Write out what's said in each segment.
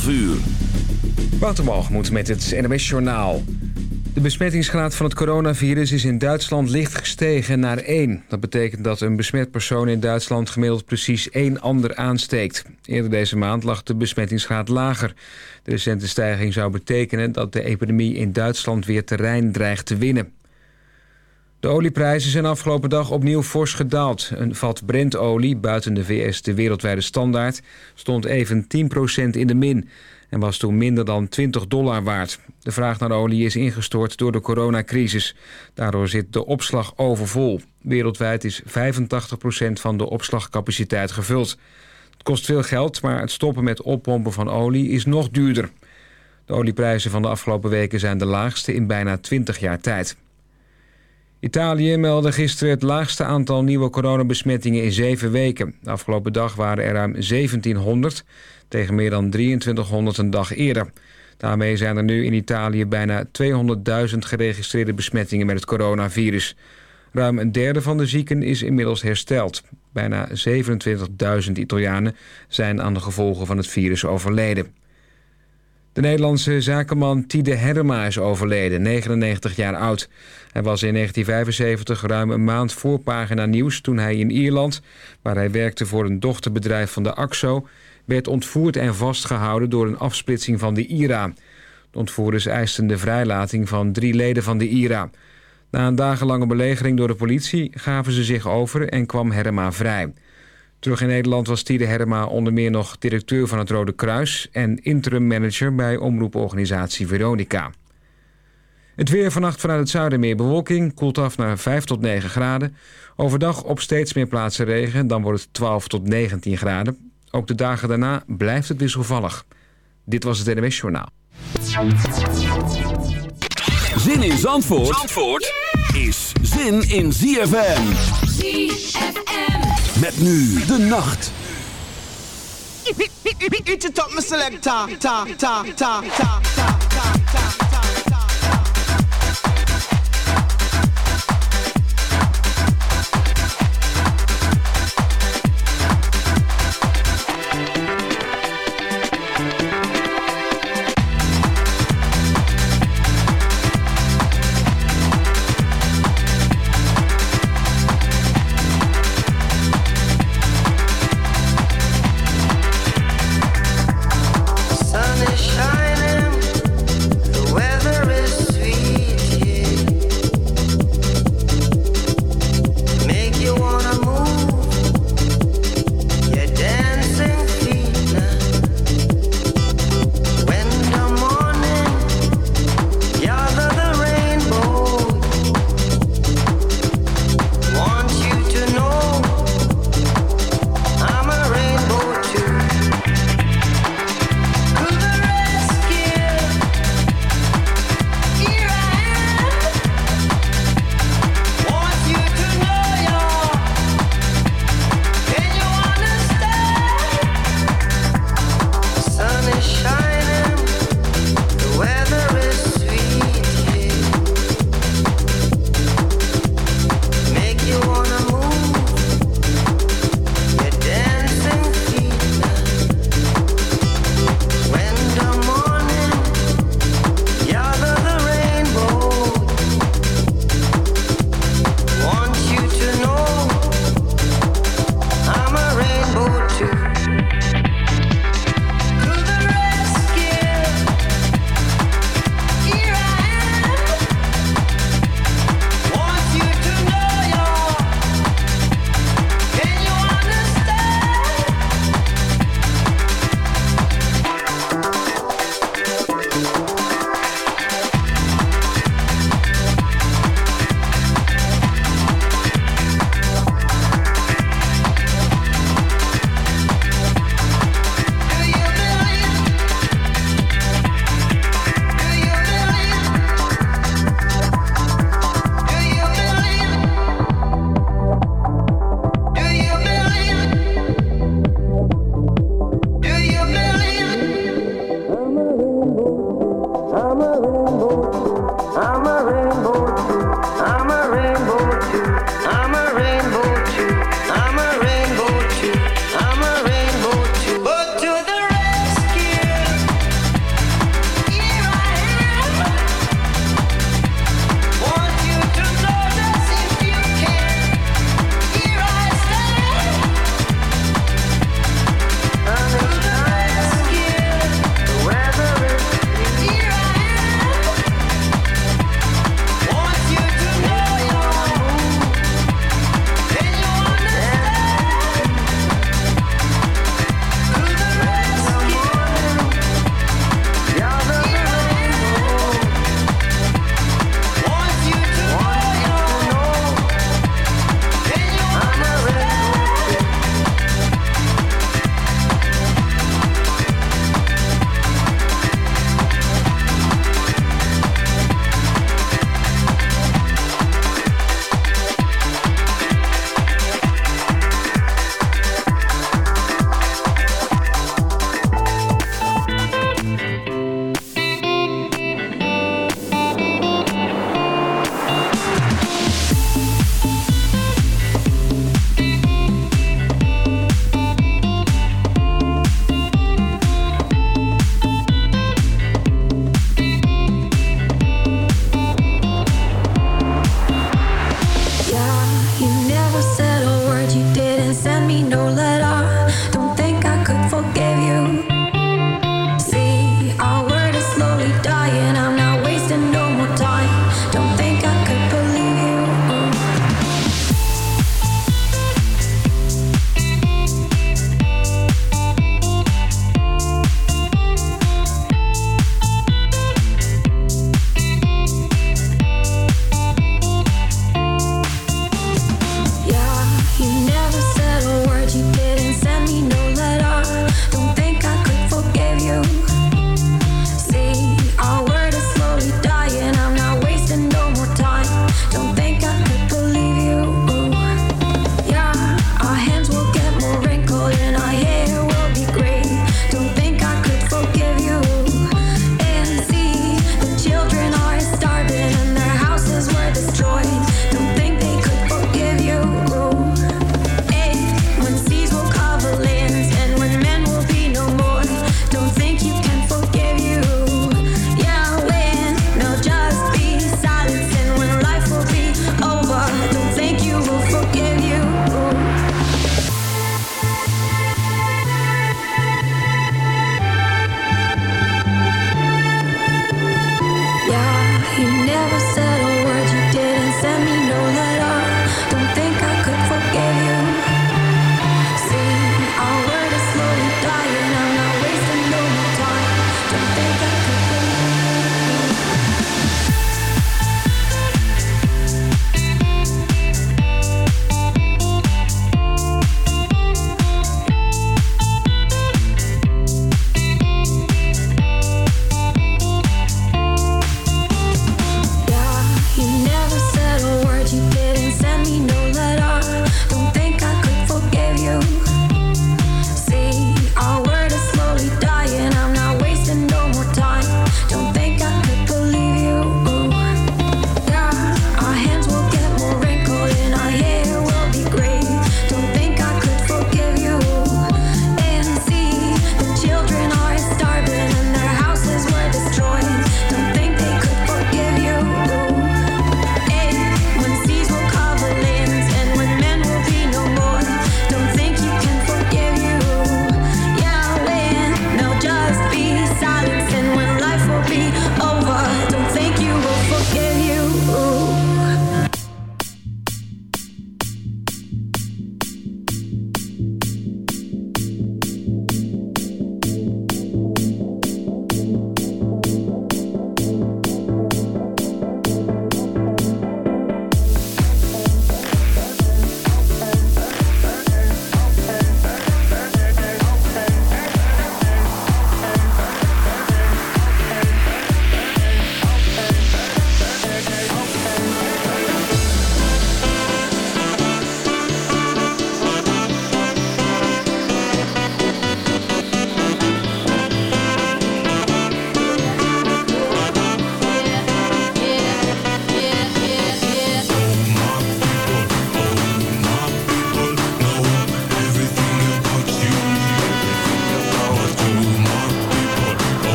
12 uur. Waterbalgemoed met het NMS Journaal. De besmettingsgraad van het coronavirus is in Duitsland licht gestegen naar 1. Dat betekent dat een besmet persoon in Duitsland gemiddeld precies één ander aansteekt. Eerder deze maand lag de besmettingsgraad lager. De recente stijging zou betekenen dat de epidemie in Duitsland weer terrein dreigt te winnen. De olieprijzen zijn afgelopen dag opnieuw fors gedaald. Een vat Brentolie, buiten de VS de wereldwijde standaard... stond even 10% in de min en was toen minder dan 20 dollar waard. De vraag naar olie is ingestort door de coronacrisis. Daardoor zit de opslag overvol. Wereldwijd is 85% van de opslagcapaciteit gevuld. Het kost veel geld, maar het stoppen met oppompen van olie is nog duurder. De olieprijzen van de afgelopen weken zijn de laagste in bijna 20 jaar tijd. Italië meldde gisteren het laagste aantal nieuwe coronabesmettingen in zeven weken. De afgelopen dag waren er ruim 1700 tegen meer dan 2300 een dag eerder. Daarmee zijn er nu in Italië bijna 200.000 geregistreerde besmettingen met het coronavirus. Ruim een derde van de zieken is inmiddels hersteld. Bijna 27.000 Italianen zijn aan de gevolgen van het virus overleden. De Nederlandse zakenman Tide Herma is overleden, 99 jaar oud. Hij was in 1975 ruim een maand voorpagina nieuws toen hij in Ierland... waar hij werkte voor een dochterbedrijf van de AXO... werd ontvoerd en vastgehouden door een afsplitsing van de IRA. De ontvoerders eisten de vrijlating van drie leden van de IRA. Na een dagenlange belegering door de politie gaven ze zich over en kwam Herma vrij... Terug in Nederland was Tide Herma onder meer nog directeur van het Rode Kruis... en interim manager bij omroeporganisatie Veronica. Het weer vannacht vanuit het zuiden meer bewolking, koelt af naar 5 tot 9 graden. Overdag op steeds meer plaatsen regen, dan wordt het 12 tot 19 graden. Ook de dagen daarna blijft het wisselvallig. Dit was het NWS Journaal. Zin in Zandvoort, Zandvoort is zin in ZFM. ZFM. Met nu de nacht. Eat it up, my selector. Ta, ta, ta, ta, ta, ta, ta, ta.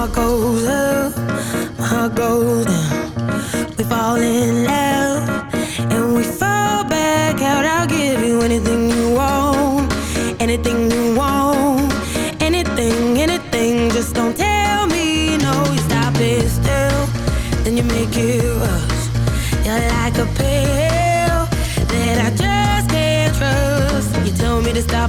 Like a pill that I just can't trust. You tell me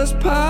just pie.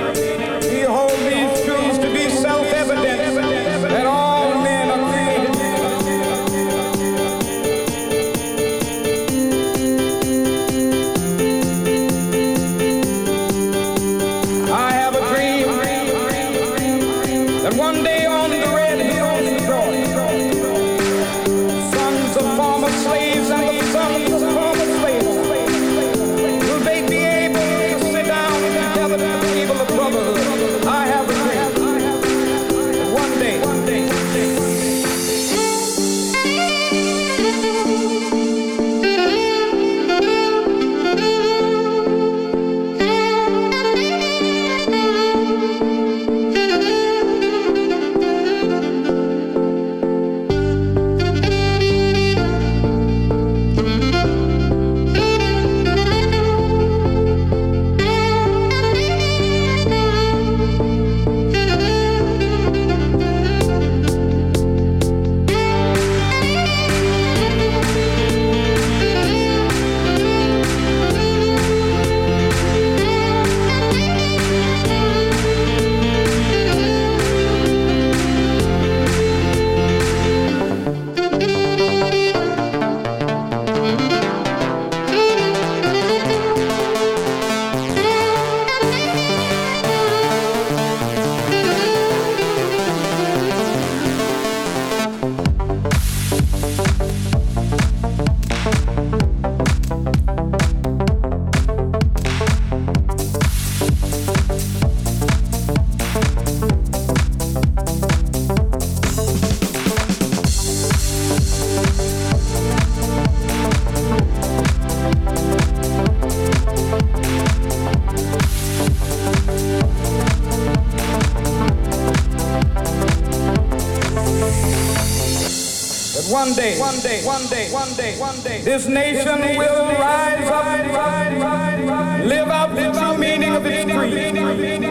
Day, one day, one day, one day, one day, this nation will rise up, live out the true meaning of its creed.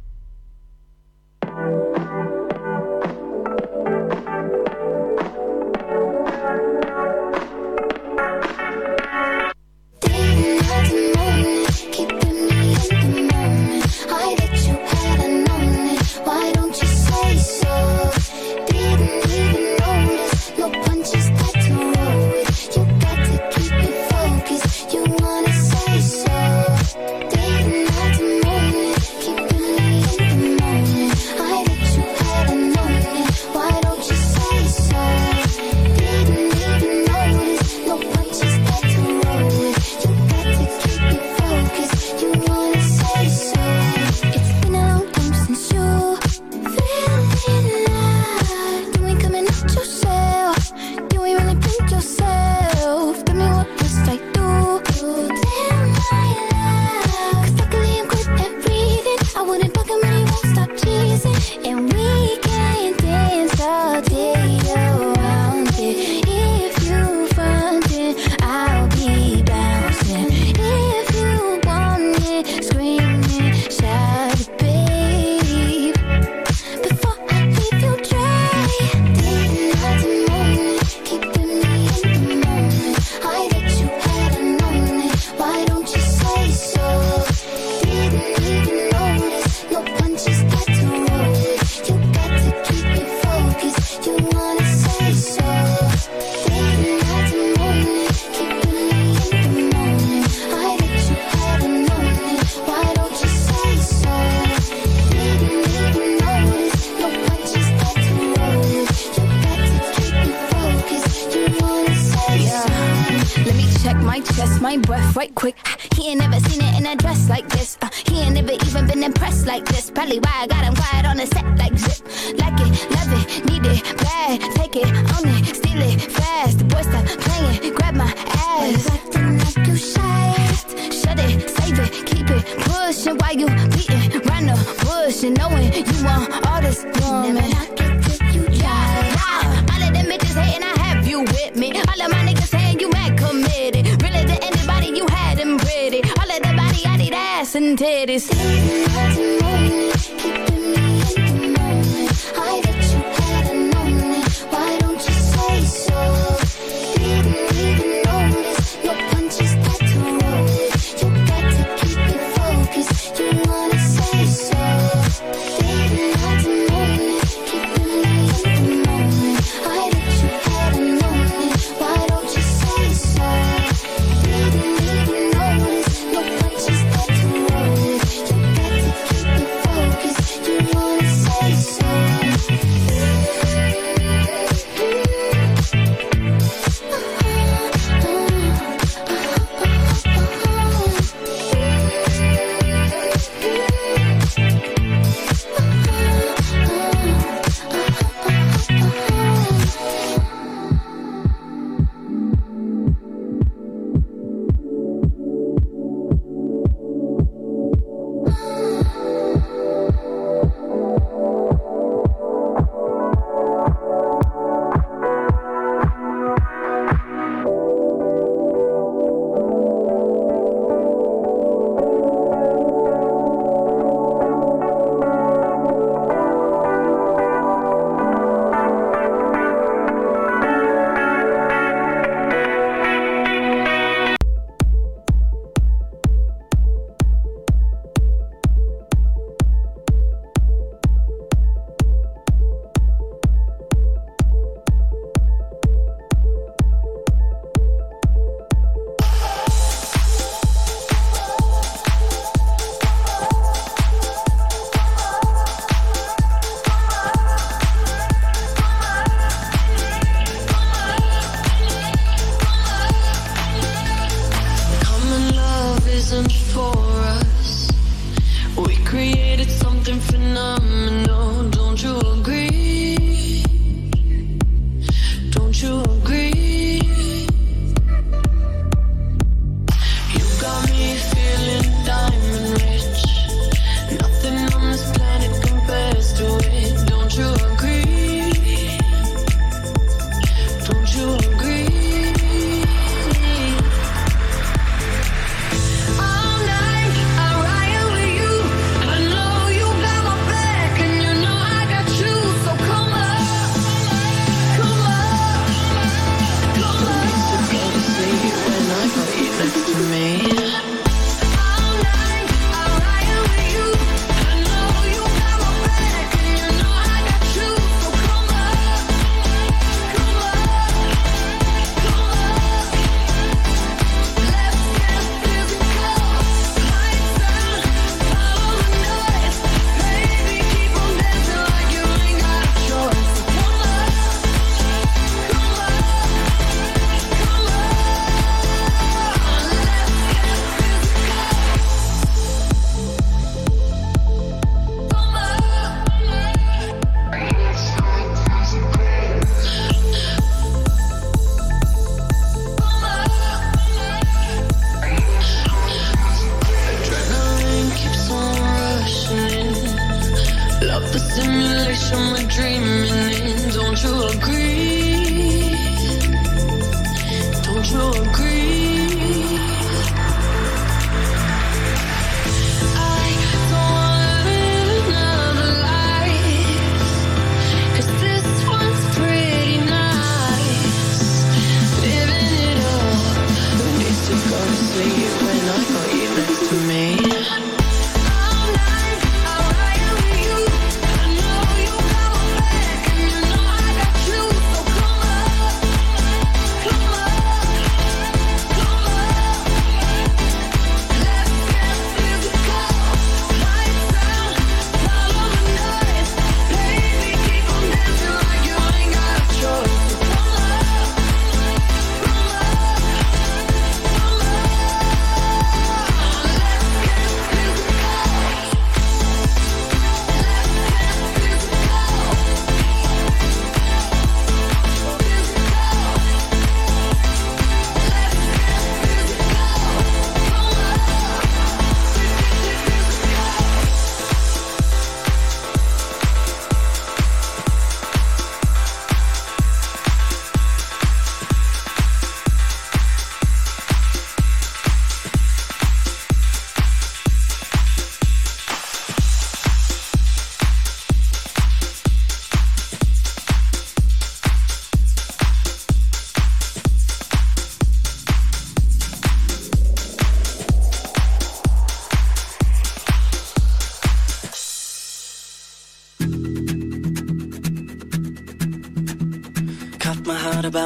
Like this. Probably why I got him quiet on the set like zip. Like it, love it, need it, bad. Take it, own it, steal it, fast. The boy stop playing, grab my ass. Acting like you shy. Shut it, save it, keep it pushing while you beating round the bush and knowing you want all this woman. Never knock it till you try. All of them bitches hating, I have you with me. All of my ass and titties.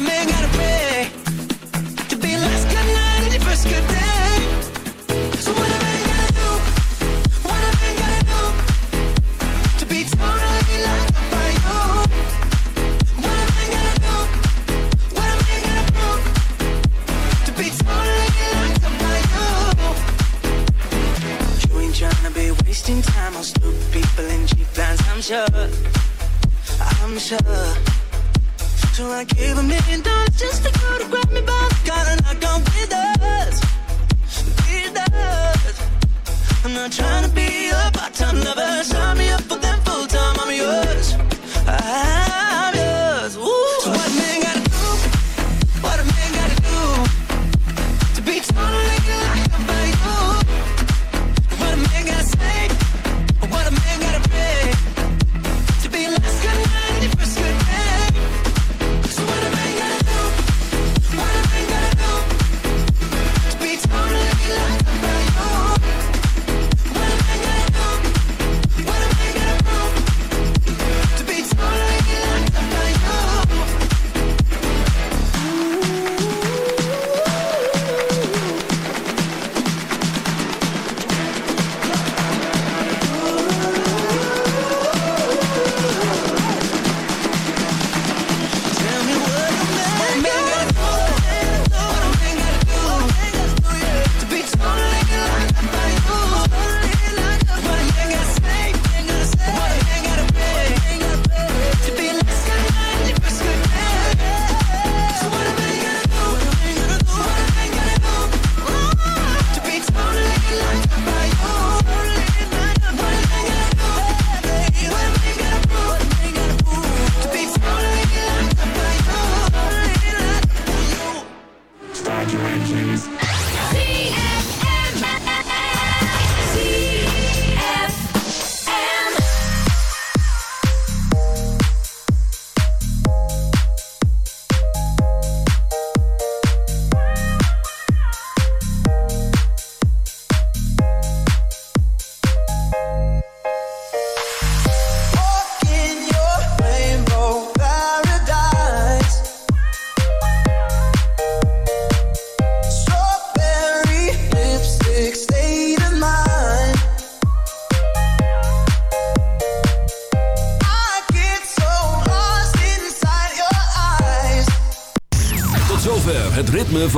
me